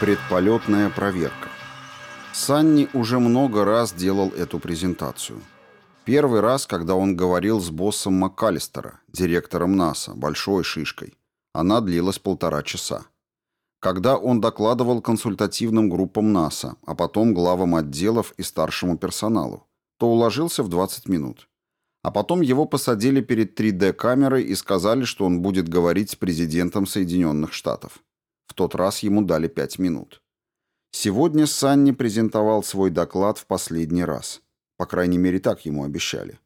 Предполетная проверка. Санни уже много раз делал эту презентацию. Первый раз, когда он говорил с боссом МакКаллистера, директором НАСА, большой шишкой. Она длилась полтора часа. Когда он докладывал консультативным группам НАСА, а потом главам отделов и старшему персоналу, то уложился в 20 минут. А потом его посадили перед 3D-камерой и сказали, что он будет говорить с президентом Соединенных Штатов. В тот раз ему дали пять минут. Сегодня Санни презентовал свой доклад в последний раз. По крайней мере, так ему обещали.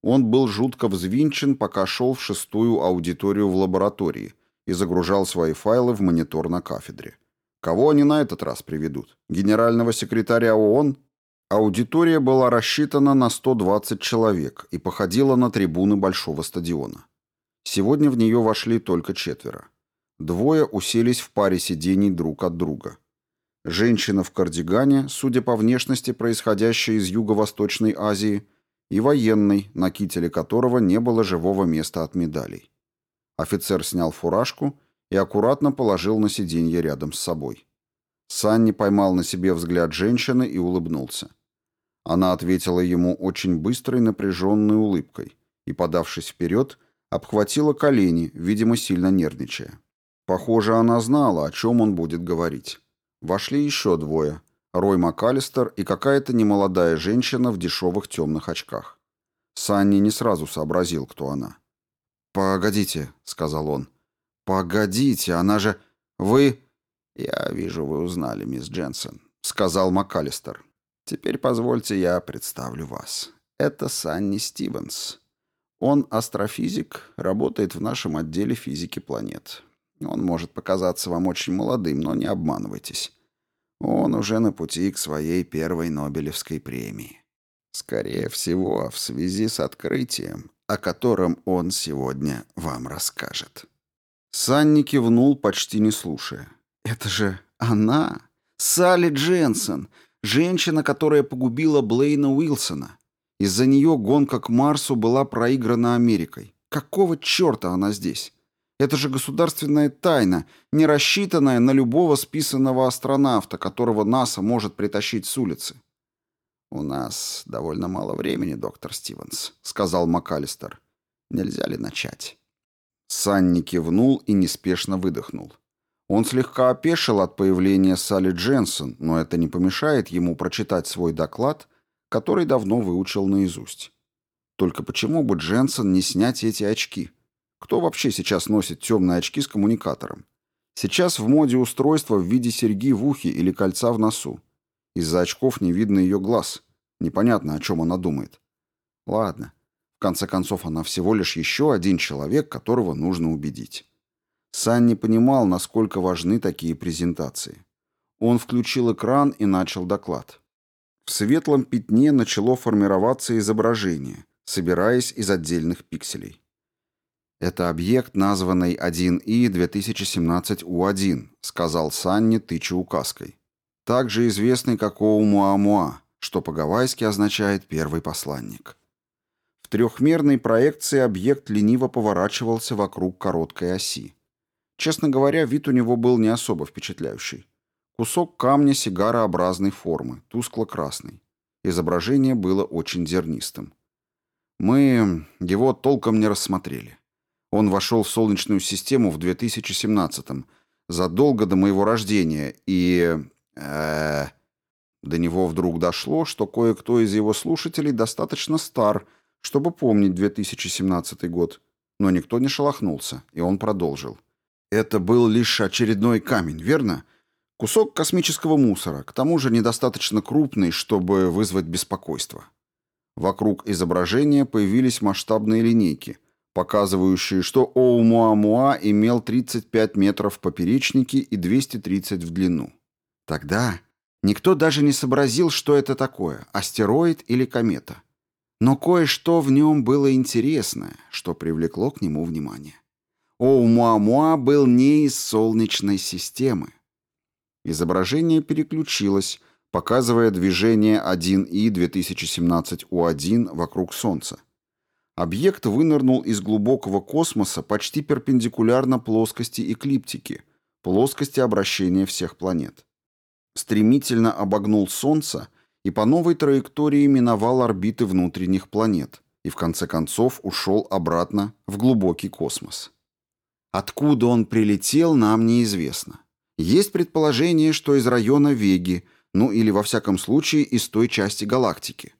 Он был жутко взвинчен, пока шел в шестую аудиторию в лаборатории и загружал свои файлы в монитор на кафедре. Кого они на этот раз приведут? Генерального секретаря ООН? Аудитория была рассчитана на 120 человек и походила на трибуны большого стадиона. Сегодня в нее вошли только четверо. Двое уселись в паре сидений друг от друга. Женщина в кардигане, судя по внешности, происходящая из Юго-Восточной Азии, и военный, на кителе которого не было живого места от медалей. Офицер снял фуражку и аккуратно положил на сиденье рядом с собой. Санни поймал на себе взгляд женщины и улыбнулся. Она ответила ему очень быстрой напряженной улыбкой и, подавшись вперед, обхватила колени, видимо, сильно нервничая. Похоже, она знала, о чем он будет говорить. Вошли еще двое. Рой МакАлистер и какая-то немолодая женщина в дешевых темных очках. Санни не сразу сообразил, кто она. «Погодите», — сказал он. «Погодите, она же... Вы...» «Я вижу, вы узнали, мисс Дженсен», — сказал МакАлистер. «Теперь позвольте я представлю вас. Это Санни Стивенс. Он астрофизик, работает в нашем отделе физики планет. Он может показаться вам очень молодым, но не обманывайтесь. Он уже на пути к своей первой Нобелевской премии. Скорее всего, в связи с открытием, о котором он сегодня вам расскажет. Санни кивнул, почти не слушая. «Это же она! Салли Дженсен! Женщина, которая погубила Блейна Уилсона. Из-за нее гонка к Марсу была проиграна Америкой. Какого черта она здесь?» Это же государственная тайна, не рассчитанная на любого списанного астронавта, которого НАСА может притащить с улицы. «У нас довольно мало времени, доктор Стивенс», — сказал МакАлистер. «Нельзя ли начать?» Санни кивнул и неспешно выдохнул. Он слегка опешил от появления Салли Дженсон, но это не помешает ему прочитать свой доклад, который давно выучил наизусть. Только почему бы Дженсон не снять эти очки? Кто вообще сейчас носит темные очки с коммуникатором? Сейчас в моде устройство в виде серьги в ухе или кольца в носу. Из-за очков не видно ее глаз. Непонятно, о чем она думает. Ладно. В конце концов, она всего лишь еще один человек, которого нужно убедить. Сан не понимал, насколько важны такие презентации. Он включил экран и начал доклад. В светлом пятне начало формироваться изображение, собираясь из отдельных пикселей. «Это объект, названный 1И-2017У1», — сказал Санни, тыча указкой. «Также известный как Оумуамуа, что по-гавайски означает «первый посланник». В трехмерной проекции объект лениво поворачивался вокруг короткой оси. Честно говоря, вид у него был не особо впечатляющий. Кусок камня сигарообразной формы, тускло-красный. Изображение было очень зернистым. Мы его толком не рассмотрели. Он вошел в Солнечную систему в 2017-м, задолго до моего рождения, и... Э, до него вдруг дошло, что кое-кто из его слушателей достаточно стар, чтобы помнить 2017 год. Но никто не шелохнулся, и он продолжил. Это был лишь очередной камень, верно? Кусок космического мусора, к тому же недостаточно крупный, чтобы вызвать беспокойство. Вокруг изображения появились масштабные линейки – показывающие, что Оумуамуа имел 35 метров в поперечнике и 230 в длину. Тогда никто даже не сообразил, что это такое, астероид или комета. Но кое-что в нем было интересное, что привлекло к нему внимание. Оумуамуа был не из Солнечной системы. Изображение переключилось, показывая движение 1И 2017У1 вокруг Солнца. Объект вынырнул из глубокого космоса почти перпендикулярно плоскости эклиптики, плоскости обращения всех планет. стремительно обогнул Солнце и по новой траектории миновал орбиты внутренних планет и в конце концов ушел обратно в глубокий космос. Откуда он прилетел, нам неизвестно. Есть предположение, что из района Веги, ну или во всяком случае из той части галактики.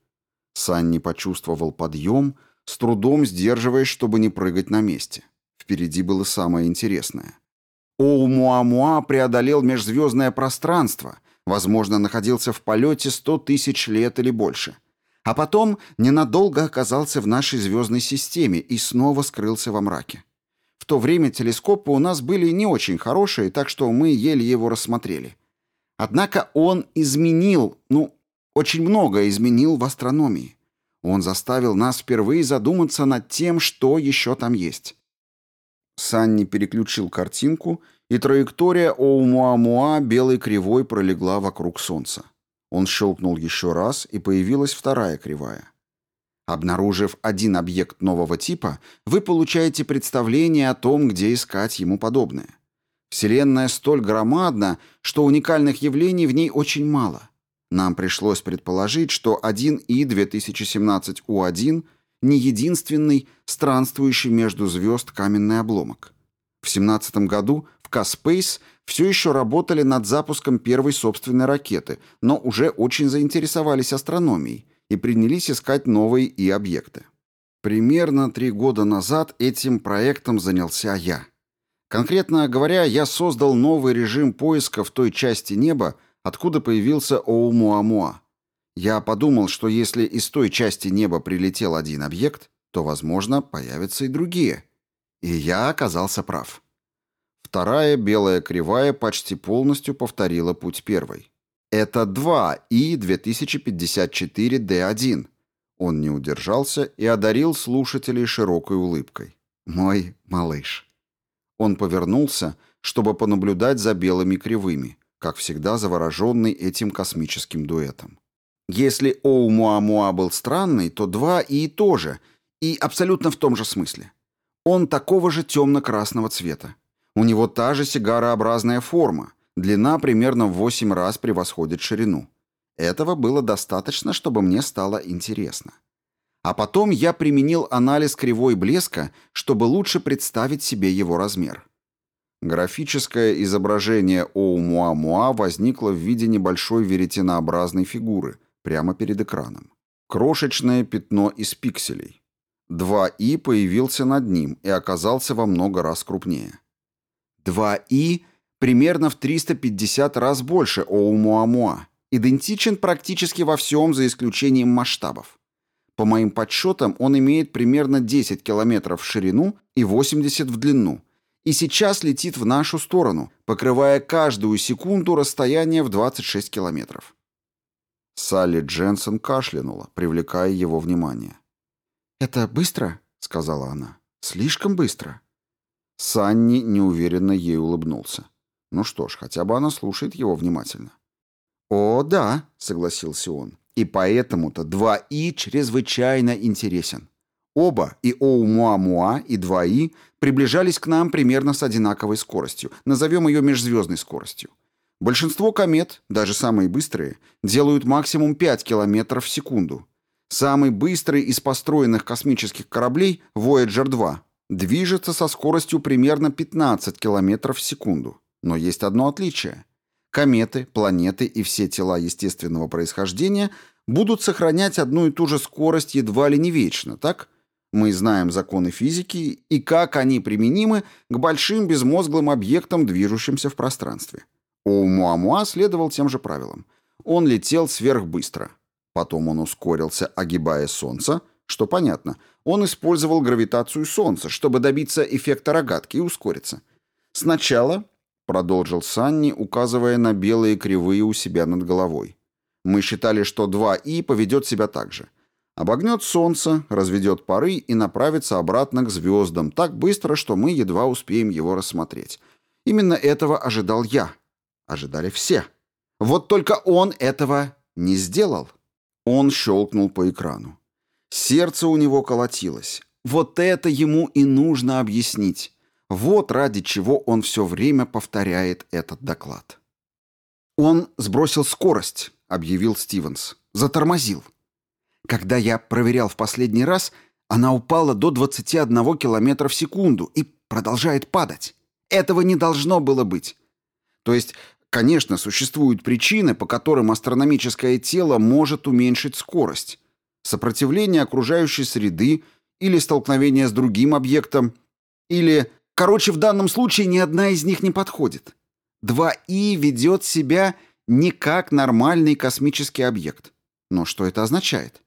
Санни почувствовал подъем, с трудом сдерживаясь, чтобы не прыгать на месте. Впереди было самое интересное. Оумуамуа преодолел межзвездное пространство, возможно, находился в полете сто тысяч лет или больше. А потом ненадолго оказался в нашей звездной системе и снова скрылся во мраке. В то время телескопы у нас были не очень хорошие, так что мы еле его рассмотрели. Однако он изменил, ну, очень многое изменил в астрономии. Он заставил нас впервые задуматься над тем, что еще там есть. Санни переключил картинку, и траектория Оумуамуа белой кривой пролегла вокруг Солнца. Он щелкнул еще раз, и появилась вторая кривая. Обнаружив один объект нового типа, вы получаете представление о том, где искать ему подобное. Вселенная столь громадна, что уникальных явлений в ней очень мало. Нам пришлось предположить, что 1И 2017У1 не единственный странствующий между звезд каменный обломок. В 17 году в Каспейс все еще работали над запуском первой собственной ракеты, но уже очень заинтересовались астрономией и принялись искать новые И-объекты. Примерно три года назад этим проектом занялся я. Конкретно говоря, я создал новый режим поиска в той части неба, откуда появился Оумуамуа. Я подумал, что если из той части неба прилетел один объект, то, возможно, появятся и другие. И я оказался прав. Вторая белая кривая почти полностью повторила путь первой. Это 2 и 2054D1. Он не удержался и одарил слушателей широкой улыбкой. Мой малыш. Он повернулся, чтобы понаблюдать за белыми кривыми, как всегда завороженный этим космическим дуэтом. Если Оумуамуа был странный, то два и тоже, и абсолютно в том же смысле. Он такого же темно-красного цвета. У него та же сигарообразная форма, длина примерно в 8 раз превосходит ширину. Этого было достаточно, чтобы мне стало интересно. А потом я применил анализ кривой блеска, чтобы лучше представить себе его размер. Графическое изображение Оумуамуа возникло в виде небольшой веретенообразной фигуры – прямо перед экраном. Крошечное пятно из пикселей. 2i появился над ним и оказался во много раз крупнее. 2i примерно в 350 раз больше Оумуамуа. Идентичен практически во всем, за исключением масштабов. По моим подсчетам, он имеет примерно 10 километров в ширину и 80 в длину. И сейчас летит в нашу сторону, покрывая каждую секунду расстояние в 26 километров. Салли Дженсен кашлянула, привлекая его внимание. «Это быстро?» — сказала она. «Слишком быстро». Санни неуверенно ей улыбнулся. Ну что ж, хотя бы она слушает его внимательно. «О, да», — согласился он. «И поэтому-то 2И чрезвычайно интересен. Оба, и Оумуамуа, и 2И, приближались к нам примерно с одинаковой скоростью. Назовем ее межзвездной скоростью. Большинство комет, даже самые быстрые, делают максимум 5 км в секунду. Самый быстрый из построенных космических кораблей, Voyager 2, движется со скоростью примерно 15 км в секунду. Но есть одно отличие. Кометы, планеты и все тела естественного происхождения будут сохранять одну и ту же скорость едва ли не вечно, так? Мы знаем законы физики и как они применимы к большим безмозглым объектам, движущимся в пространстве. Оумуамуа следовал тем же правилам. Он летел сверхбыстро. Потом он ускорился, огибая Солнце, что понятно. Он использовал гравитацию Солнца, чтобы добиться эффекта рогатки и ускориться. Сначала, продолжил Санни, указывая на белые кривые у себя над головой. Мы считали, что 2И поведет себя так же. Обогнет Солнце, разведет пары и направится обратно к звездам так быстро, что мы едва успеем его рассмотреть. Именно этого ожидал я, ожидали все. Вот только он этого не сделал. Он щелкнул по экрану. Сердце у него колотилось. Вот это ему и нужно объяснить. Вот ради чего он все время повторяет этот доклад. «Он сбросил скорость», — объявил Стивенс. «Затормозил. Когда я проверял в последний раз, она упала до 21 километра в секунду и продолжает падать. Этого не должно было быть. То есть, конечно, существуют причины, по которым астрономическое тело может уменьшить скорость. Сопротивление окружающей среды или столкновение с другим объектом, или... Короче, в данном случае ни одна из них не подходит. 2И ведет себя не как нормальный космический объект. Но что это означает?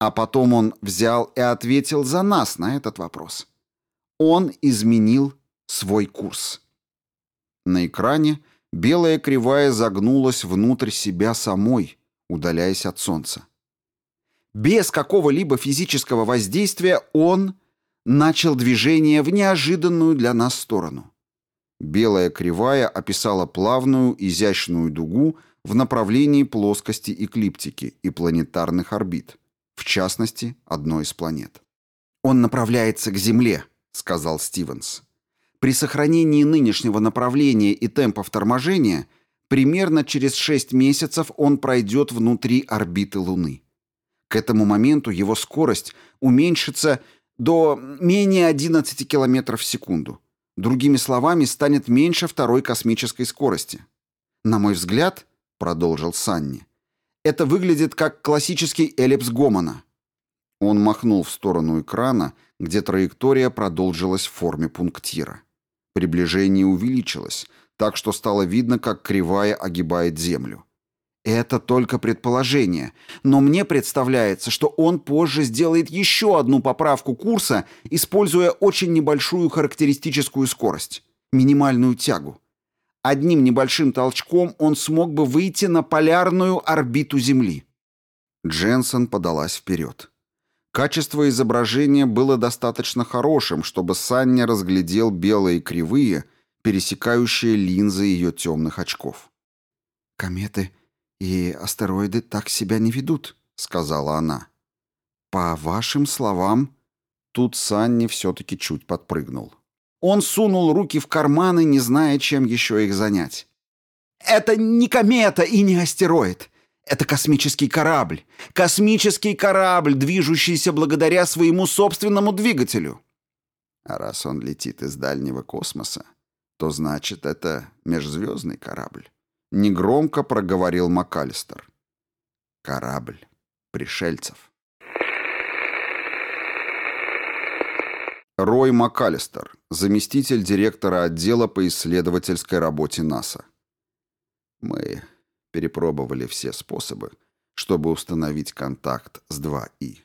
А потом он взял и ответил за нас на этот вопрос. Он изменил свой курс. На экране белая кривая загнулась внутрь себя самой, удаляясь от солнца. Без какого-либо физического воздействия он начал движение в неожиданную для нас сторону. Белая кривая описала плавную, изящную дугу в направлении плоскости эклиптики и планетарных орбит, в частности, одной из планет. «Он направляется к Земле», — сказал Стивенс. «При сохранении нынешнего направления и темпов торможения примерно через 6 месяцев он пройдет внутри орбиты Луны. К этому моменту его скорость уменьшится до менее 11 км в секунду. Другими словами, станет меньше второй космической скорости. На мой взгляд, продолжил Санни, это выглядит как классический эллипс Гомона. Он махнул в сторону экрана, где траектория продолжилась в форме пунктира. Приближение увеличилось, так что стало видно, как кривая огибает Землю. Это только предположение, но мне представляется, что он позже сделает еще одну поправку курса, используя очень небольшую характеристическую скорость, минимальную тягу. Одним небольшим толчком он смог бы выйти на полярную орбиту Земли. Дженсен подалась вперед. Качество изображения было достаточно хорошим, чтобы Санни разглядел белые кривые, пересекающие линзы ее темных очков. «Кометы «И астероиды так себя не ведут», — сказала она. «По вашим словам...» Тут Санни все-таки чуть подпрыгнул. Он сунул руки в карманы, не зная, чем еще их занять. «Это не комета и не астероид. Это космический корабль. Космический корабль, движущийся благодаря своему собственному двигателю». А раз он летит из дальнего космоса, то значит, это межзвездный корабль. Негромко проговорил МакАлистер. Корабль пришельцев. Рой МакАлистер, заместитель директора отдела по исследовательской работе НАСА. Мы перепробовали все способы, чтобы установить контакт с 2И.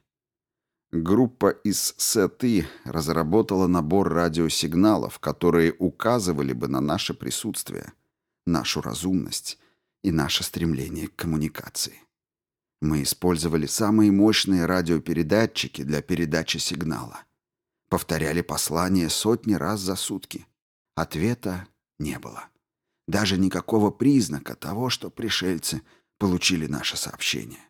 Группа из СЭТИ разработала набор радиосигналов, которые указывали бы на наше присутствие – нашу разумность и наше стремление к коммуникации. Мы использовали самые мощные радиопередатчики для передачи сигнала. Повторяли послание сотни раз за сутки. Ответа не было. Даже никакого признака того, что пришельцы получили наше сообщение.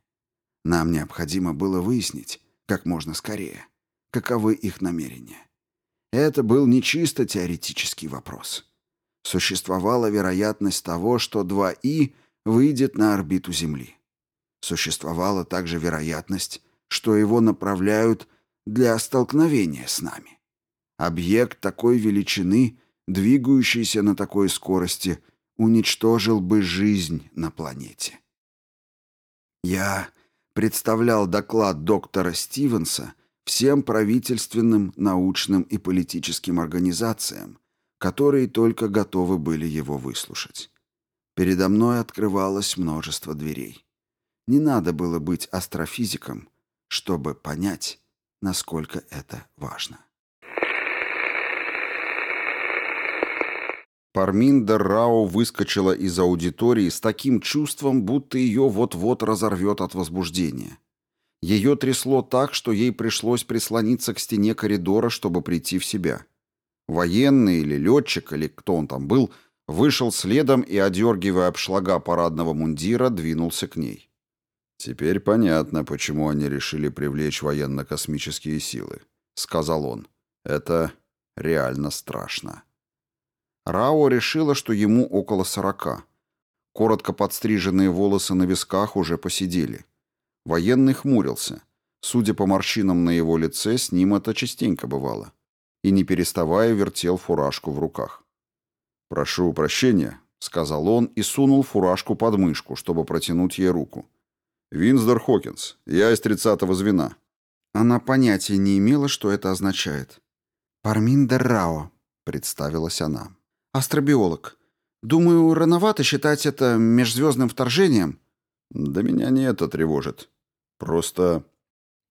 Нам необходимо было выяснить, как можно скорее, каковы их намерения. Это был не чисто теоретический вопрос существовала вероятность того, что 2И выйдет на орбиту Земли. Существовала также вероятность, что его направляют для столкновения с нами. Объект такой величины, двигающийся на такой скорости, уничтожил бы жизнь на планете. Я представлял доклад доктора Стивенса всем правительственным, научным и политическим организациям, которые только готовы были его выслушать. Передо мной открывалось множество дверей. Не надо было быть астрофизиком, чтобы понять, насколько это важно. Парминдер Рао выскочила из аудитории с таким чувством, будто ее вот-вот разорвет от возбуждения. Ее трясло так, что ей пришлось прислониться к стене коридора, чтобы прийти в себя. Военный или летчик, или кто он там был, вышел следом и, одергивая обшлага парадного мундира, двинулся к ней. «Теперь понятно, почему они решили привлечь военно-космические силы», — сказал он. «Это реально страшно». Рао решила, что ему около сорока. Коротко подстриженные волосы на висках уже посидели. Военный хмурился. Судя по морщинам на его лице, с ним это частенько бывало. И не переставая вертел фуражку в руках. «Прошу прощения», — сказал он и сунул фуражку под мышку, чтобы протянуть ей руку. «Винсдор Хокинс, я из тридцатого звена». Она понятия не имела, что это означает. «Парминдер Рао», — представилась она. «Астробиолог. Думаю, рановато считать это межзвездным вторжением». «Да меня не это тревожит. Просто...»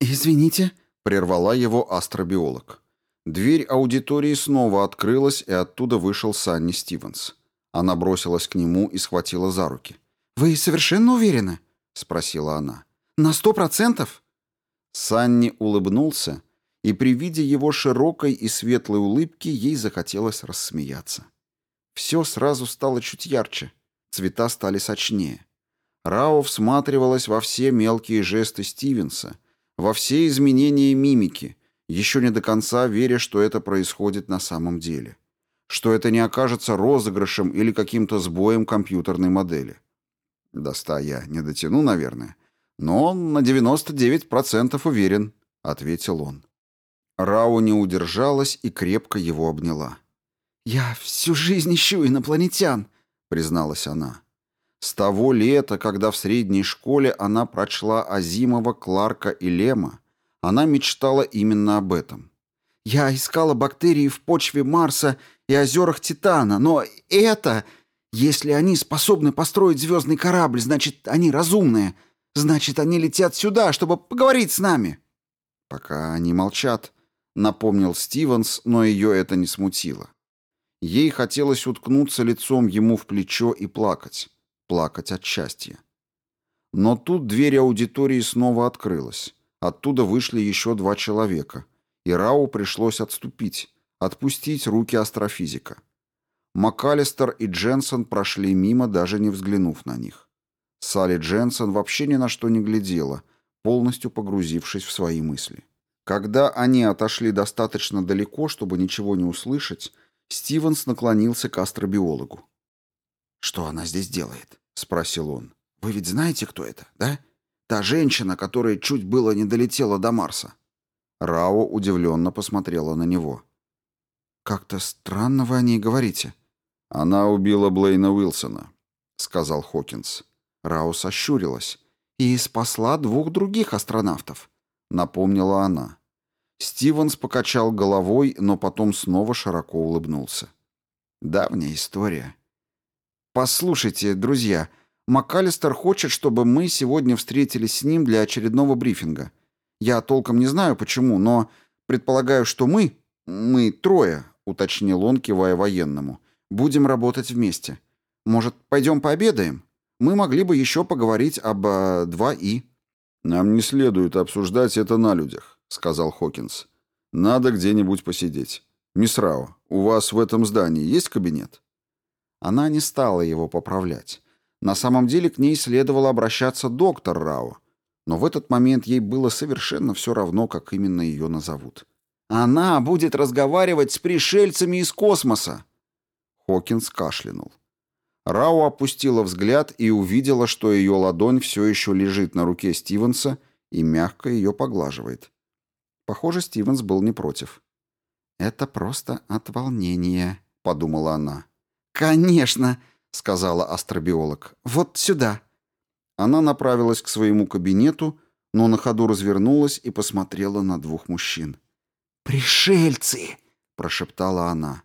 «Извините», — прервала его астробиолог. Дверь аудитории снова открылась, и оттуда вышел Санни Стивенс. Она бросилась к нему и схватила за руки. «Вы совершенно уверены?» — спросила она. «На сто процентов?» Санни улыбнулся, и при виде его широкой и светлой улыбки ей захотелось рассмеяться. Все сразу стало чуть ярче, цвета стали сочнее. Рао всматривалась во все мелкие жесты Стивенса, во все изменения мимики — еще не до конца веря, что это происходит на самом деле. Что это не окажется розыгрышем или каким-то сбоем компьютерной модели. До ста я не дотяну, наверное. Но на 99% уверен, — ответил он. Рау не удержалась и крепко его обняла. «Я всю жизнь ищу инопланетян», — призналась она. С того лета, когда в средней школе она прочла Азимова, Кларка и Лема, она мечтала именно об этом. «Я искала бактерии в почве Марса и озерах Титана, но это... Если они способны построить звездный корабль, значит, они разумные. Значит, они летят сюда, чтобы поговорить с нами». «Пока они молчат», — напомнил Стивенс, но ее это не смутило. Ей хотелось уткнуться лицом ему в плечо и плакать. Плакать от счастья. Но тут дверь аудитории снова открылась. Оттуда вышли еще два человека, и Рау пришлось отступить, отпустить руки астрофизика. МакАлистер и Дженсен прошли мимо, даже не взглянув на них. Салли Дженсен вообще ни на что не глядела, полностью погрузившись в свои мысли. Когда они отошли достаточно далеко, чтобы ничего не услышать, Стивенс наклонился к астробиологу. «Что она здесь делает?» — спросил он. «Вы ведь знаете, кто это, да?» Та женщина, которая чуть было не долетела до Марса. Рао удивленно посмотрела на него. «Как-то странно вы о ней говорите». «Она убила Блейна Уилсона», — сказал Хокинс. Рао сощурилась. «И спасла двух других астронавтов», — напомнила она. Стивенс покачал головой, но потом снова широко улыбнулся. «Давняя история». «Послушайте, друзья», — МакАлистер хочет, чтобы мы сегодня встретились с ним для очередного брифинга. Я толком не знаю, почему, но предполагаю, что мы, мы трое, уточнил он, кивая военному, будем работать вместе. Может, пойдем пообедаем? Мы могли бы еще поговорить об э, 2И. Нам не следует обсуждать это на людях, сказал Хокинс. Надо где-нибудь посидеть. Мисс Рао, у вас в этом здании есть кабинет? Она не стала его поправлять. На самом деле к ней следовало обращаться доктор Рао, но в этот момент ей было совершенно все равно, как именно ее назовут. «Она будет разговаривать с пришельцами из космоса!» Хокинс кашлянул. Рао опустила взгляд и увидела, что ее ладонь все еще лежит на руке Стивенса и мягко ее поглаживает. Похоже, Стивенс был не против. «Это просто от волнения», — подумала она. «Конечно!» сказала астробиолог. «Вот сюда». Она направилась к своему кабинету, но на ходу развернулась и посмотрела на двух мужчин. «Пришельцы!» — прошептала она.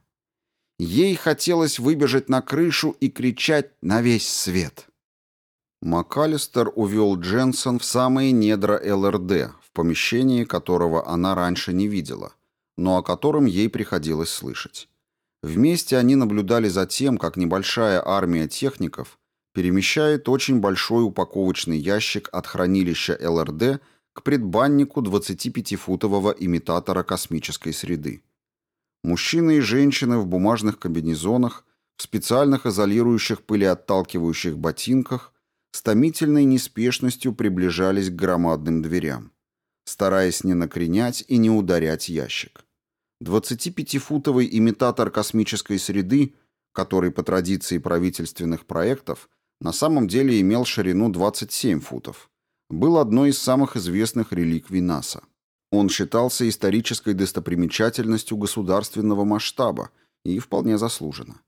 Ей хотелось выбежать на крышу и кричать на весь свет. МакАлистер увел Дженсон в самые недра ЛРД, в помещении которого она раньше не видела, но о котором ей приходилось слышать. Вместе они наблюдали за тем, как небольшая армия техников перемещает очень большой упаковочный ящик от хранилища ЛРД к предбаннику 25-футового имитатора космической среды. Мужчины и женщины в бумажных комбинезонах, в специальных изолирующих пылеотталкивающих ботинках с томительной неспешностью приближались к громадным дверям, стараясь не накренять и не ударять ящик. 25-футовый имитатор космической среды, который по традиции правительственных проектов На самом деле имел ширину 27 футов. Был одной из самых известных реликвий НАСА. Он считался исторической достопримечательностью государственного масштаба и вполне заслуженно.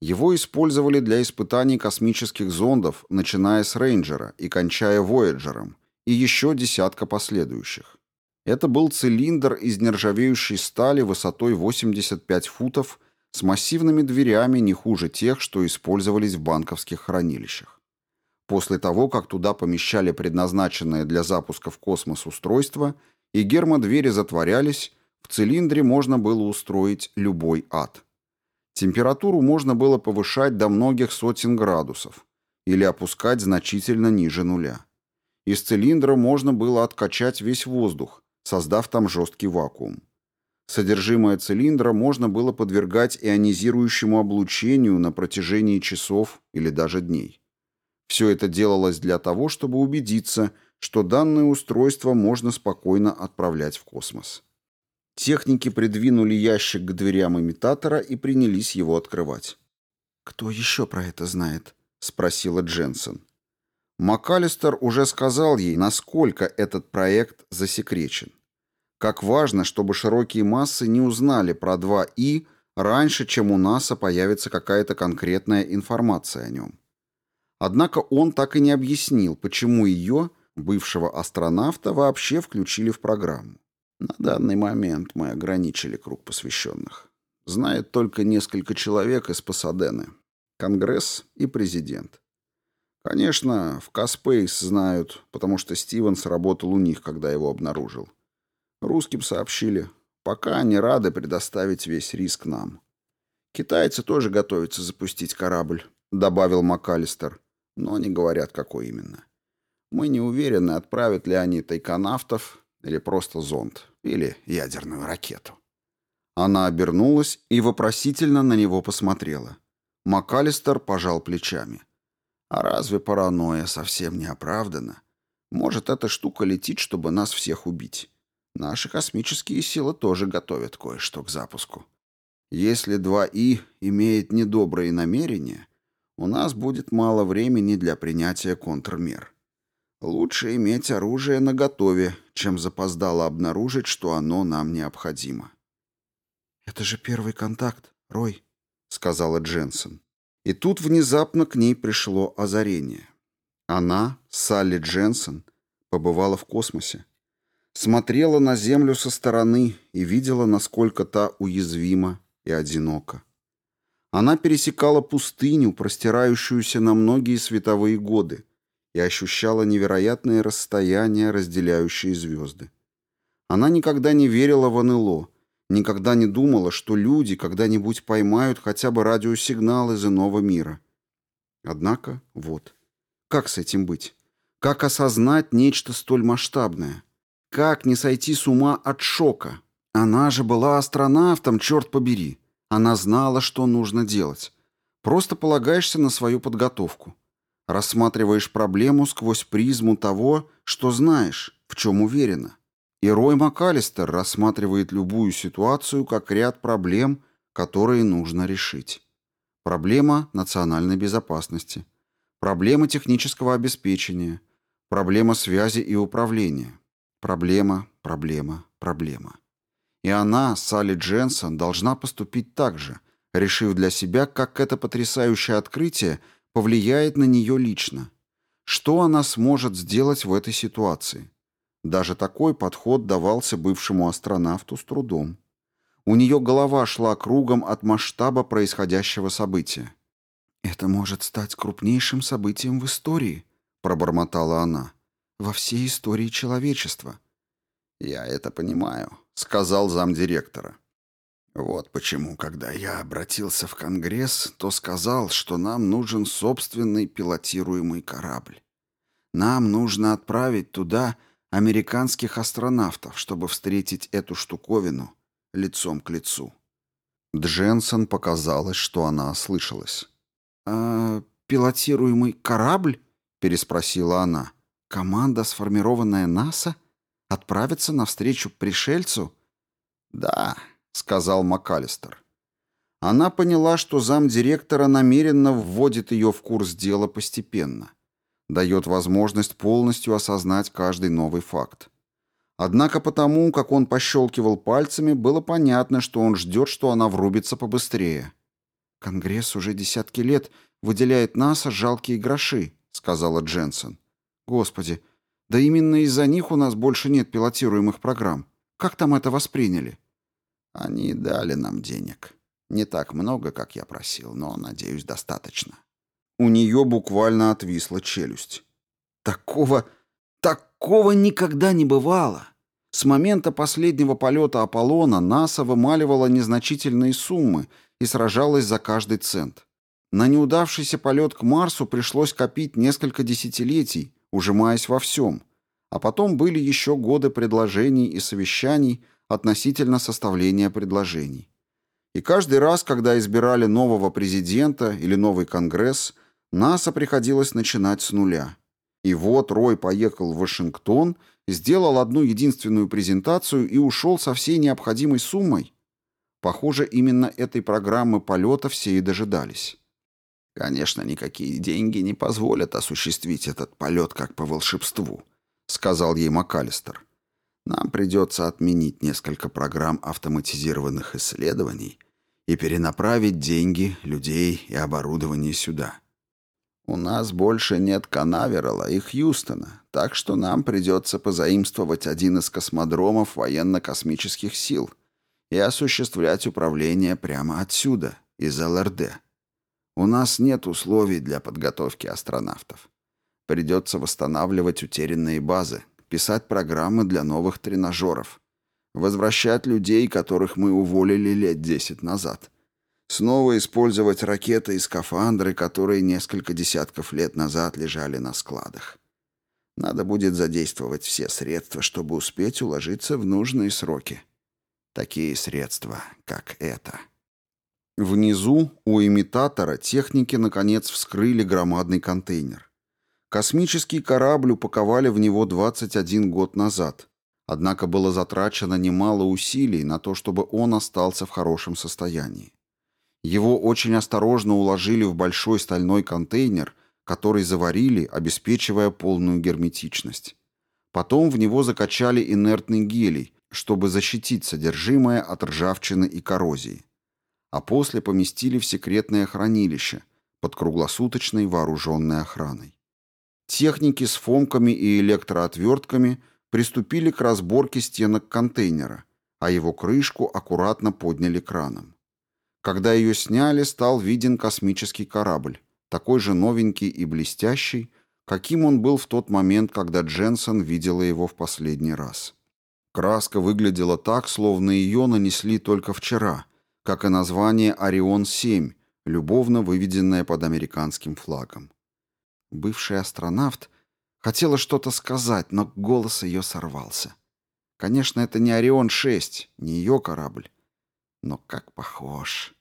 Его использовали для испытаний космических зондов, начиная с Рейнджера и кончая Вояджером, и еще десятка последующих. Это был цилиндр из нержавеющей стали высотой 85 футов с массивными дверями не хуже тех, что использовались в банковских хранилищах. После того, как туда помещали предназначенное для запуска в космос устройство, и гермодвери затворялись, в цилиндре можно было устроить любой ад. Температуру можно было повышать до многих сотен градусов или опускать значительно ниже нуля. Из цилиндра можно было откачать весь воздух, создав там жесткий вакуум. Содержимое цилиндра можно было подвергать ионизирующему облучению на протяжении часов или даже дней. Все это делалось для того, чтобы убедиться, что данное устройство можно спокойно отправлять в космос. Техники придвинули ящик к дверям имитатора и принялись его открывать. «Кто еще про это знает?» — спросила Дженсен. МакАлистер уже сказал ей, насколько этот проект засекречен. Как важно, чтобы широкие массы не узнали про 2И раньше, чем у НАСА появится какая-то конкретная информация о нем. Однако он так и не объяснил, почему ее, бывшего астронавта, вообще включили в программу. На данный момент мы ограничили круг посвященных. Знает только несколько человек из Пасадены. Конгресс и президент. Конечно, в Каспейс знают, потому что Стивенс работал у них, когда его обнаружил. Русским сообщили, пока они рады предоставить весь риск нам. Китайцы тоже готовятся запустить корабль, добавил МакАлистер, но не говорят, какой именно. Мы не уверены, отправят ли они тайконавтов или просто зонд. Или ядерную ракету. Она обернулась и вопросительно на него посмотрела. МакАлистер пожал плечами. А разве паранойя совсем не оправдана? Может, эта штука летит, чтобы нас всех убить. Наши космические силы тоже готовят кое-что к запуску. Если 2И имеет недобрые намерения, у нас будет мало времени для принятия контрмер. Лучше иметь оружие наготове, чем запоздало обнаружить, что оно нам необходимо. «Это же первый контакт, Рой», — сказала Дженсен. И тут внезапно к ней пришло озарение. Она, Салли Дженсен, побывала в космосе. Смотрела на Землю со стороны и видела, насколько та уязвима и одинока. Она пересекала пустыню, простирающуюся на многие световые годы, и ощущала невероятные расстояния, разделяющие звезды. Она никогда не верила в НЛО, никогда не думала, что люди когда-нибудь поймают хотя бы радиосигнал из иного мира. Однако, вот, как с этим быть? Как осознать нечто столь масштабное? Как не сойти с ума от шока? Она же была астронавтом, черт побери. Она знала, что нужно делать. Просто полагаешься на свою подготовку. Рассматриваешь проблему сквозь призму того, что знаешь, в чем уверена. И Рой МакАлистер рассматривает любую ситуацию как ряд проблем, которые нужно решить. Проблема национальной безопасности, проблема технического обеспечения, проблема связи и управления, проблема, проблема, проблема. И она, Салли Дженсон, должна поступить так же, решив для себя, как это потрясающее открытие повлияет на нее лично. Что она сможет сделать в этой ситуации? Даже такой подход давался бывшему астронавту с трудом. У нее голова шла кругом от масштаба происходящего события. «Это может стать крупнейшим событием в истории», — пробормотала она. «Во всей истории человечества». «Я это понимаю», — сказал замдиректора. Вот почему, когда я обратился в Конгресс, то сказал, что нам нужен собственный пилотируемый корабль. Нам нужно отправить туда американских астронавтов, чтобы встретить эту штуковину лицом к лицу. Дженсен показалось, что она ослышалась. «А пилотируемый корабль?» — переспросила она. «Команда, сформированная НАСА, отправится навстречу пришельцу?» «Да», — сказал МакАлистер. Она поняла, что замдиректора намеренно вводит ее в курс дела постепенно. Дает возможность полностью осознать каждый новый факт. Однако потому, как он пощелкивал пальцами, было понятно, что он ждет, что она врубится побыстрее. «Конгресс уже десятки лет выделяет НАСА жалкие гроши», — сказала Дженсен. «Господи, да именно из-за них у нас больше нет пилотируемых программ. Как там это восприняли?» «Они дали нам денег», не так много, как я просил, но, надеюсь, достаточно. У нее буквально отвисла челюсть. Такого... такого никогда не бывало. С момента последнего полета Аполлона НАСА вымаливала незначительные суммы и сражалась за каждый цент. На неудавшийся полет к Марсу пришлось копить несколько десятилетий, ужимаясь во всем. А потом были еще годы предложений и совещаний относительно составления предложений. И каждый раз, когда избирали нового президента или новый конгресс, НАСА приходилось начинать с нуля. И вот Рой поехал в Вашингтон, сделал одну единственную презентацию и ушел со всей необходимой суммой. Похоже, именно этой программы полета все и дожидались. «Конечно, никакие деньги не позволят осуществить этот полет как по волшебству», — сказал ей МакАлистер. Нам придется отменить несколько программ автоматизированных исследований и перенаправить деньги, людей и оборудование сюда. У нас больше нет Канаверала и Хьюстона, так что нам придется позаимствовать один из космодромов военно-космических сил и осуществлять управление прямо отсюда, из ЛРД. У нас нет условий для подготовки астронавтов. Придется восстанавливать утерянные базы, писать программы для новых тренажеров, возвращать людей, которых мы уволили лет десять назад, снова использовать ракеты и скафандры, которые несколько десятков лет назад лежали на складах. Надо будет задействовать все средства, чтобы успеть уложиться в нужные сроки. Такие средства, как это. Внизу, у имитатора, техники наконец вскрыли громадный контейнер. Космический корабль упаковали в него 21 год назад. Однако было затрачено немало усилий на то, чтобы он остался в хорошем состоянии. Его очень осторожно уложили в большой стальной контейнер, который заварили, обеспечивая полную герметичность. Потом в него закачали инертный гелий, чтобы защитить содержимое от ржавчины и коррозии. А после поместили в секретное хранилище под круглосуточной вооруженной охраной. Техники с фомками и электроотвертками приступили к разборке стенок контейнера, а его крышку аккуратно подняли краном. Когда ее сняли, стал виден космический корабль, такой же новенький и блестящий, каким он был в тот момент, когда Дженсен видела его в последний раз. Краска выглядела так, словно ее нанесли только вчера, как и название «Орион-7», любовно выведенное под американским флагом. Бывший астронавт хотела что-то сказать, но голос ее сорвался. Конечно, это не Орион-6, не ее корабль. Но как похож.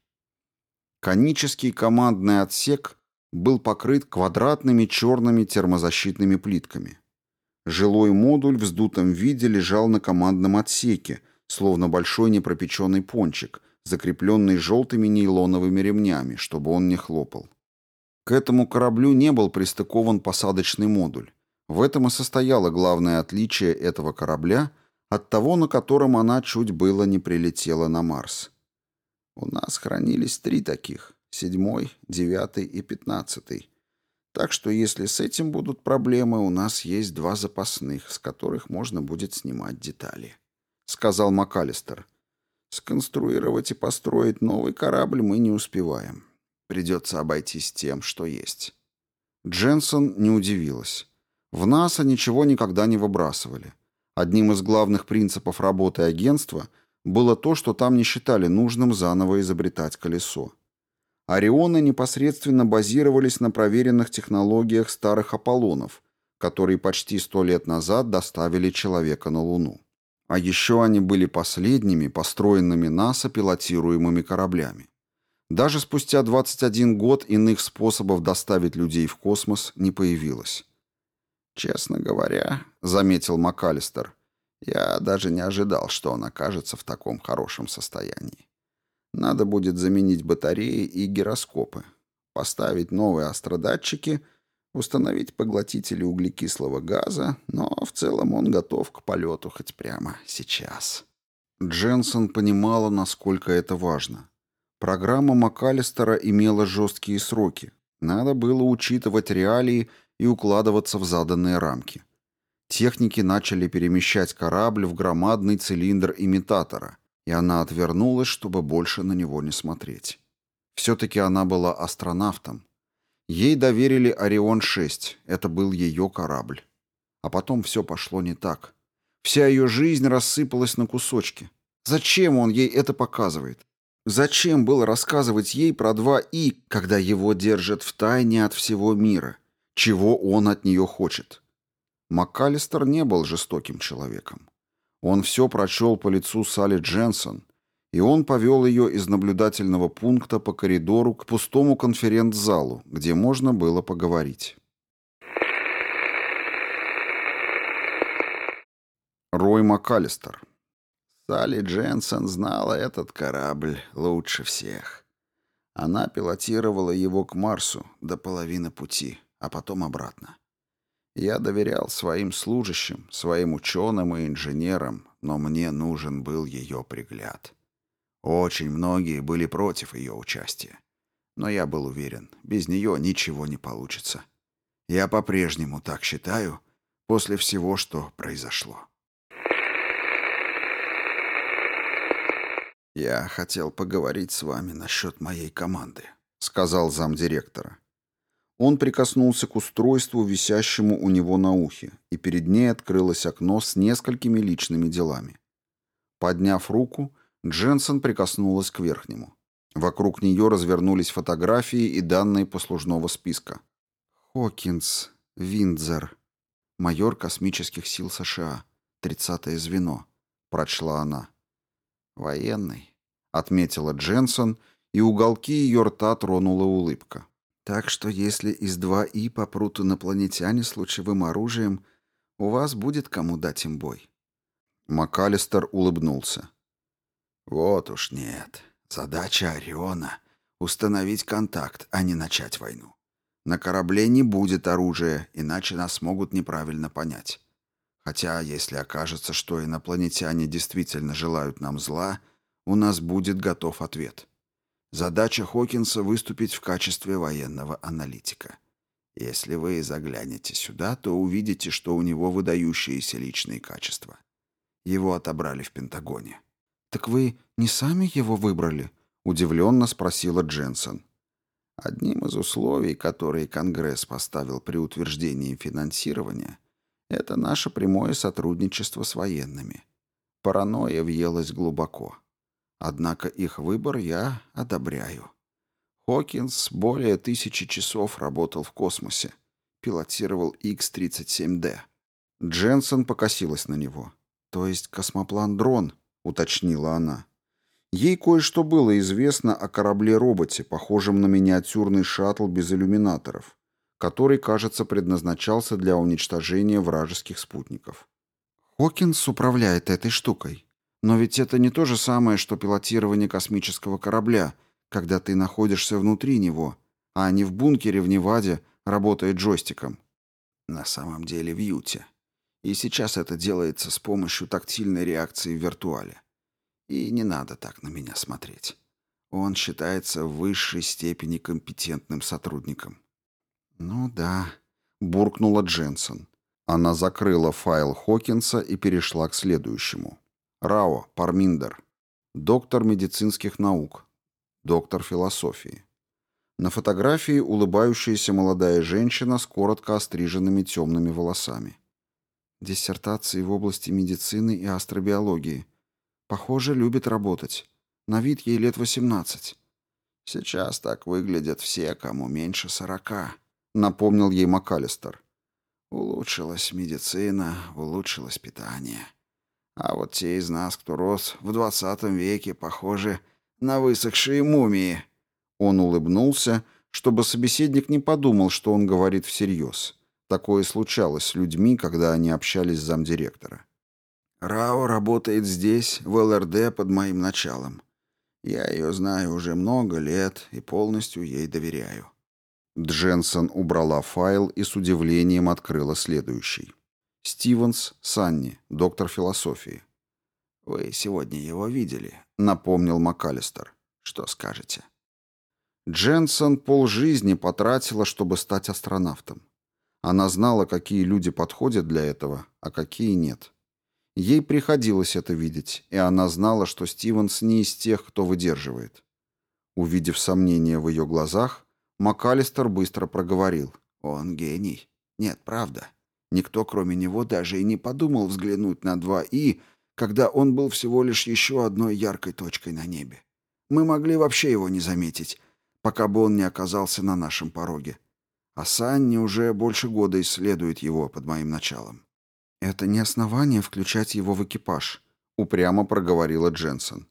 Конический командный отсек был покрыт квадратными черными термозащитными плитками. Жилой модуль в вздутом виде лежал на командном отсеке, словно большой непропеченный пончик, закрепленный желтыми нейлоновыми ремнями, чтобы он не хлопал. К этому кораблю не был пристыкован посадочный модуль. В этом и состояло главное отличие этого корабля от того, на котором она чуть было не прилетела на Марс. У нас хранились три таких — седьмой, девятый и пятнадцатый. Так что если с этим будут проблемы, у нас есть два запасных, с которых можно будет снимать детали», — сказал МакАлистер. «Сконструировать и построить новый корабль мы не успеваем. Придется обойтись тем, что есть. Дженсон не удивилась. В НАСА ничего никогда не выбрасывали. Одним из главных принципов работы агентства было то, что там не считали нужным заново изобретать колесо. Орионы непосредственно базировались на проверенных технологиях старых Аполлонов, которые почти сто лет назад доставили человека на Луну. А еще они были последними построенными НАСА пилотируемыми кораблями. Даже спустя 21 год иных способов доставить людей в космос не появилось. «Честно говоря», — заметил МакАлистер, — «я даже не ожидал, что он окажется в таком хорошем состоянии. Надо будет заменить батареи и гироскопы, поставить новые астродатчики, установить поглотители углекислого газа, но в целом он готов к полету хоть прямо сейчас. Дженсон понимала, насколько это важно. Программа МакАлистера имела жесткие сроки. Надо было учитывать реалии и укладываться в заданные рамки. Техники начали перемещать корабль в громадный цилиндр имитатора, и она отвернулась, чтобы больше на него не смотреть. Все-таки она была астронавтом. Ей доверили «Орион-6», это был ее корабль. А потом все пошло не так. Вся ее жизнь рассыпалась на кусочки. Зачем он ей это показывает? Зачем было рассказывать ей про два «и», когда его держат в тайне от всего мира? Чего он от нее хочет? МакКаллистер не был жестоким человеком. Он все прочел по лицу Салли Дженсон, и он повел ее из наблюдательного пункта по коридору к пустому конференц-залу, где можно было поговорить. Рой МакКаллистер. Салли Дженсон знала этот корабль лучше всех. Она пилотировала его к Марсу до половины пути, а потом обратно. Я доверял своим служащим, своим ученым и инженерам, но мне нужен был ее пригляд. Очень многие были против ее участия. Но я был уверен, без нее ничего не получится. Я по-прежнему так считаю после всего, что произошло. «Я хотел поговорить с вами насчет моей команды», — сказал замдиректора. Он прикоснулся к устройству, висящему у него на ухе, и перед ней открылось окно с несколькими личными делами. Подняв руку, Дженсен прикоснулась к верхнему. Вокруг нее развернулись фотографии и данные послужного списка. «Хокинс, Виндзер, майор космических сил США, тридцатое звено», — прочла она. «Военный», — отметила Дженсон, и уголки ее рта тронула улыбка. «Так что если из 2И попрут инопланетяне с лучевым оружием, у вас будет кому дать им бой». МакАлистер улыбнулся. «Вот уж нет. Задача Ориона — установить контакт, а не начать войну. На корабле не будет оружия, иначе нас могут неправильно понять. Хотя, если окажется, что инопланетяне действительно желают нам зла, у нас будет готов ответ. Задача Хокинса — выступить в качестве военного аналитика. Если вы заглянете сюда, то увидите, что у него выдающиеся личные качества. Его отобрали в Пентагоне. «Так вы не сами его выбрали?» — удивленно спросила Дженсен. Одним из условий, которые Конгресс поставил при утверждении финансирования — это наше прямое сотрудничество с военными. Паранойя въелась глубоко. Однако их выбор я одобряю. Хокинс более тысячи часов работал в космосе. Пилотировал X-37D. Дженсен покосилась на него. «То есть космоплан-дрон?» — уточнила она. Ей кое-что было известно о корабле-роботе, похожем на миниатюрный шаттл без иллюминаторов который, кажется, предназначался для уничтожения вражеских спутников. Хокинс управляет этой штукой. Но ведь это не то же самое, что пилотирование космического корабля, когда ты находишься внутри него, а не в бункере в Неваде, работая джойстиком. На самом деле в Юте. И сейчас это делается с помощью тактильной реакции в виртуале. И не надо так на меня смотреть. Он считается в высшей степени компетентным сотрудником. «Ну да», — буркнула Дженсон. Она закрыла файл Хокинса и перешла к следующему. Рао Парминдер. Доктор медицинских наук. Доктор философии. На фотографии улыбающаяся молодая женщина с коротко остриженными темными волосами. Диссертации в области медицины и астробиологии. Похоже, любит работать. На вид ей лет 18. Сейчас так выглядят все, кому меньше сорока напомнил ей МакАлистер. Улучшилась медицина, улучшилось питание. А вот те из нас, кто рос в двадцатом веке, похожи на высохшие мумии. Он улыбнулся, чтобы собеседник не подумал, что он говорит всерьез. Такое случалось с людьми, когда они общались с замдиректора. Рао работает здесь, в ЛРД, под моим началом. Я ее знаю уже много лет и полностью ей доверяю». Дженсон убрала файл и с удивлением открыла следующий. Стивенс Санни, доктор философии. «Вы сегодня его видели», — напомнил МакАлистер. «Что скажете?» Дженсон полжизни потратила, чтобы стать астронавтом. Она знала, какие люди подходят для этого, а какие нет. Ей приходилось это видеть, и она знала, что Стивенс не из тех, кто выдерживает. Увидев сомнение в ее глазах, МакАлистер быстро проговорил. «Он гений. Нет, правда. Никто, кроме него, даже и не подумал взглянуть на 2И, когда он был всего лишь еще одной яркой точкой на небе. Мы могли вообще его не заметить, пока бы он не оказался на нашем пороге. А Санни уже больше года исследует его под моим началом. «Это не основание включать его в экипаж», — упрямо проговорила Дженсен.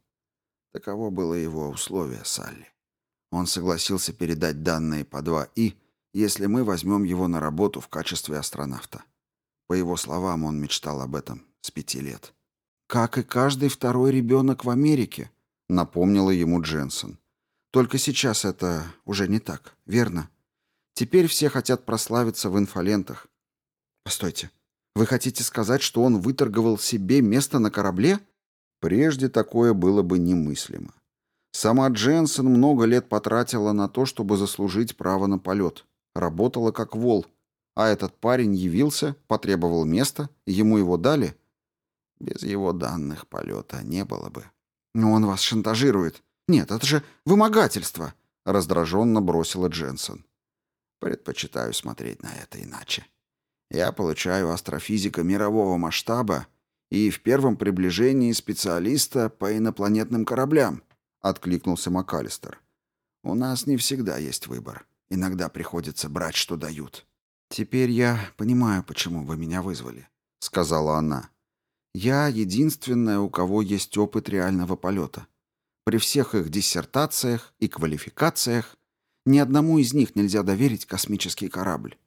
Таково было его условие, Салли. Он согласился передать данные по 2И, если мы возьмем его на работу в качестве астронавта. По его словам, он мечтал об этом с пяти лет. «Как и каждый второй ребенок в Америке», — напомнила ему Дженсен. «Только сейчас это уже не так, верно? Теперь все хотят прославиться в инфолентах. Постойте, вы хотите сказать, что он выторговал себе место на корабле? Прежде такое было бы немыслимо. Сама Дженсен много лет потратила на то, чтобы заслужить право на полет. Работала как вол. А этот парень явился, потребовал места, ему его дали. Без его данных полета не было бы. Но он вас шантажирует. Нет, это же вымогательство, раздраженно бросила Дженсен. Предпочитаю смотреть на это иначе. Я получаю астрофизика мирового масштаба и в первом приближении специалиста по инопланетным кораблям, откликнулся МакАлистер. У нас не всегда есть выбор. Иногда приходится брать, что дают. Теперь я понимаю, почему вы меня вызвали, сказала она. Я единственная, у кого есть опыт реального полета. При всех их диссертациях и квалификациях ни одному из них нельзя доверить космический корабль.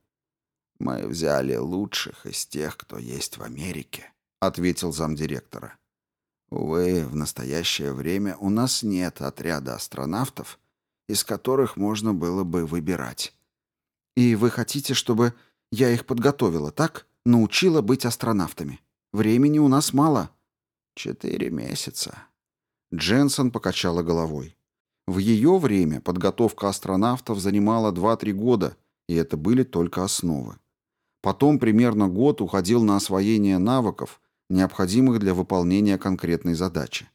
«Мы взяли лучших из тех, кто есть в Америке», — ответил замдиректора. «Увы, в настоящее время у нас нет отряда астронавтов, из которых можно было бы выбирать». «И вы хотите, чтобы я их подготовила, так? Научила быть астронавтами? Времени у нас мало». «Четыре месяца». Дженсон покачала головой. В ее время подготовка астронавтов занимала 2-3 года, и это были только основы. Потом примерно год уходил на освоение навыков, необходимых для выполнения конкретной задачи.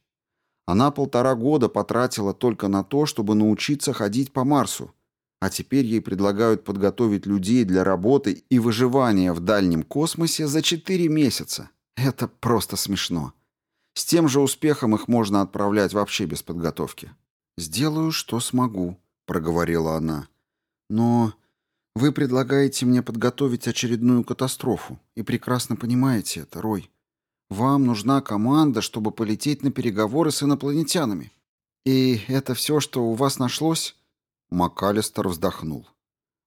Она полтора года потратила только на то, чтобы научиться ходить по Марсу, а теперь ей предлагают подготовить людей для работы и выживания в дальнем космосе за 4 месяца. Это просто смешно. С тем же успехом их можно отправлять вообще без подготовки. «Сделаю, что смогу», — проговорила она. «Но вы предлагаете мне подготовить очередную катастрофу, и прекрасно понимаете это, Рой. Вам нужна команда, чтобы полететь на переговоры с инопланетянами. И это все, что у вас нашлось?» МакАлистер вздохнул.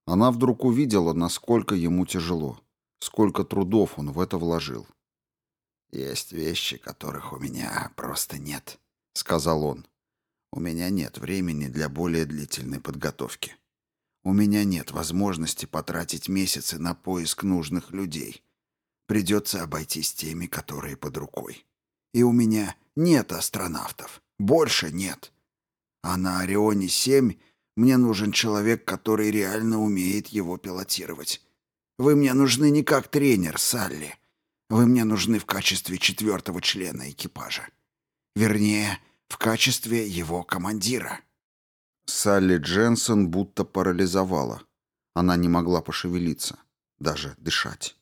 Она вдруг увидела, насколько ему тяжело, сколько трудов он в это вложил. «Есть вещи, которых у меня просто нет», — сказал он. У меня нет времени для более длительной подготовки. У меня нет возможности потратить месяцы на поиск нужных людей. Придется обойтись теми, которые под рукой. И у меня нет астронавтов. Больше нет. А на Орионе-7 мне нужен человек, который реально умеет его пилотировать. Вы мне нужны не как тренер, Салли. Вы мне нужны в качестве четвертого члена экипажа. Вернее, в качестве его командира. Салли Дженсен будто парализовала. Она не могла пошевелиться, даже дышать.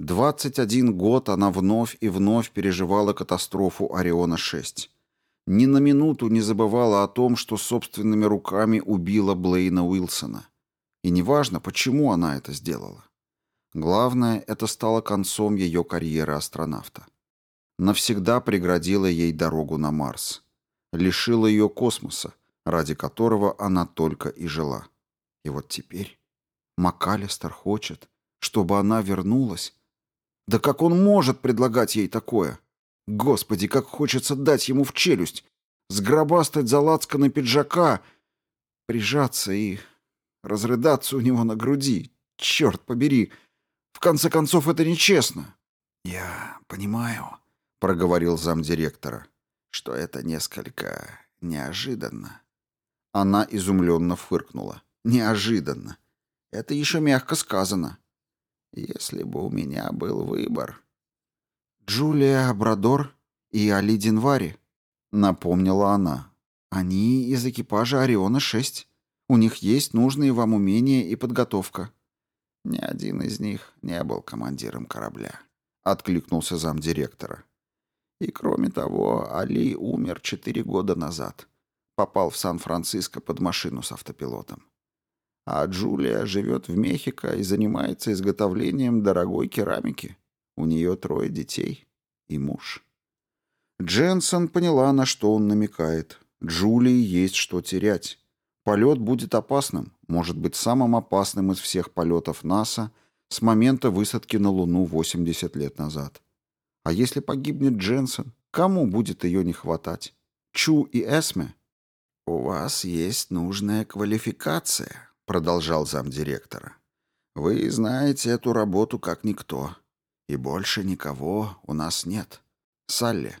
21 год она вновь и вновь переживала катастрофу Ориона-6. Ни на минуту не забывала о том, что собственными руками убила Блейна Уилсона. И неважно, почему она это сделала. Главное, это стало концом ее карьеры астронавта. Навсегда преградила ей дорогу на Марс лишила ее космоса, ради которого она только и жила. И вот теперь МакАлистер хочет, чтобы она вернулась. Да как он может предлагать ей такое? Господи, как хочется дать ему в челюсть. сгробастать за лацканы пиджака, прижаться и разрыдаться у него на груди. Черт побери! В конце концов, это нечестно. «Я понимаю», — проговорил замдиректора, — «что это несколько неожиданно». Она изумленно фыркнула. «Неожиданно. Это еще мягко сказано. Если бы у меня был выбор...» «Джулия Брадор и Али Динвари», — напомнила она. «Они из экипажа «Ориона-6». У них есть нужные вам умения и подготовка». «Ни один из них не был командиром корабля», — откликнулся замдиректора. «И кроме того, Али умер четыре года назад. Попал в Сан-Франциско под машину с автопилотом. А Джулия живет в Мехико и занимается изготовлением дорогой керамики. У нее трое детей и муж». Дженсон поняла, на что он намекает. Джулии есть что терять. Полет будет опасным, может быть самым опасным из всех полетов НАСА с момента высадки на Луну 80 лет назад. А если погибнет Дженсен, кому будет ее не хватать? Чу и Эсме? «У вас есть нужная квалификация», — продолжал замдиректора. «Вы знаете эту работу как никто. И больше никого у нас нет. Салли,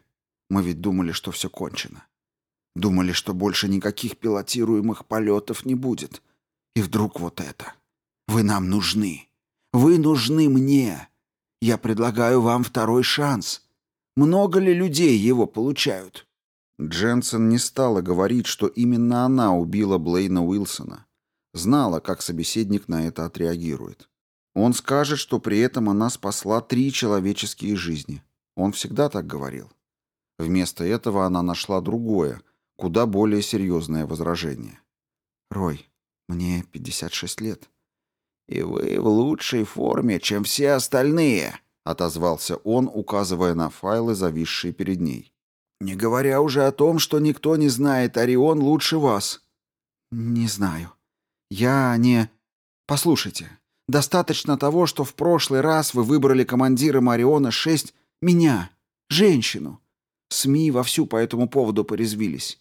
мы ведь думали, что все кончено. Думали, что больше никаких пилотируемых полетов не будет. И вдруг вот это. Вы нам нужны. Вы нужны мне. Я предлагаю вам второй шанс. Много ли людей его получают?» Дженсен не стала говорить, что именно она убила Блейна Уилсона. Знала, как собеседник на это отреагирует. Он скажет, что при этом она спасла три человеческие жизни. Он всегда так говорил. Вместо этого она нашла другое, куда более серьезное возражение. «Рой, мне 56 лет». «И вы в лучшей форме, чем все остальные», — отозвался он, указывая на файлы, зависшие перед ней. «Не говоря уже о том, что никто не знает Орион лучше вас». «Не знаю. Я не...» «Послушайте, достаточно того, что в прошлый раз вы выбрали командиром Ориона-6 меня, женщину. СМИ вовсю по этому поводу порезвились.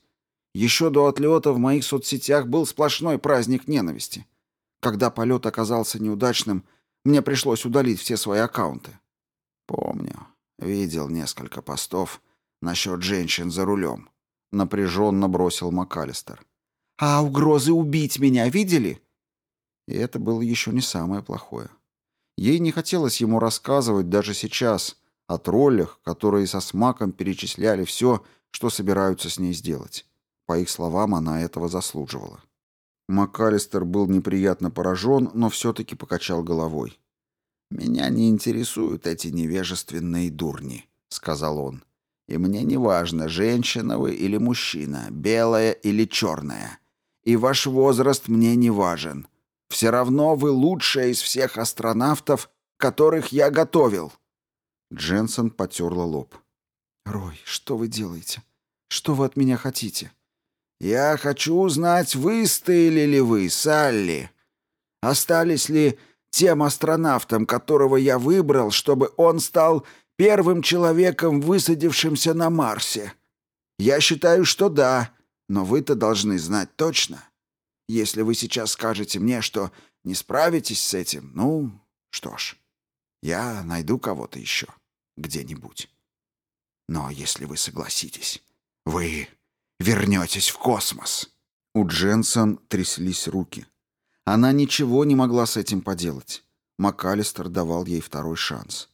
Еще до отлета в моих соцсетях был сплошной праздник ненависти. Когда полет оказался неудачным, мне пришлось удалить все свои аккаунты. Помню. Видел несколько постов насчет женщин за рулем. Напряженно бросил МакАлистер. А угрозы убить меня видели? И это было еще не самое плохое. Ей не хотелось ему рассказывать даже сейчас о троллях, которые со смаком перечисляли все, что собираются с ней сделать. По их словам, она этого заслуживала. МакАлистер был неприятно поражен, но все-таки покачал головой. «Меня не интересуют эти невежественные дурни», — сказал он. «И мне не важно, женщина вы или мужчина, белая или черная. И ваш возраст мне не важен. Все равно вы лучшая из всех астронавтов, которых я готовил». Дженсен потерла лоб. «Рой, что вы делаете? Что вы от меня хотите?» «Я хочу узнать, выстояли ли вы, Салли. Остались ли тем астронавтом, которого я выбрал, чтобы он стал первым человеком, высадившимся на Марсе? Я считаю, что да, но вы-то должны знать точно. Если вы сейчас скажете мне, что не справитесь с этим, ну, что ж, я найду кого-то еще где-нибудь. Но если вы согласитесь, вы вернетесь в космос». У Дженсон тряслись руки. Она ничего не могла с этим поделать. МакАлистер давал ей второй шанс.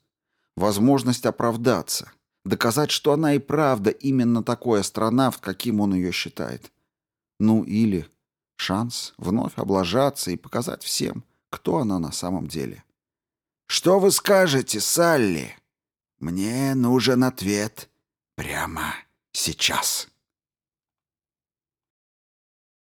Возможность оправдаться, доказать, что она и правда именно такой астронавт, каким он ее считает. Ну или шанс вновь облажаться и показать всем, кто она на самом деле. «Что вы скажете, Салли?» «Мне нужен ответ прямо сейчас».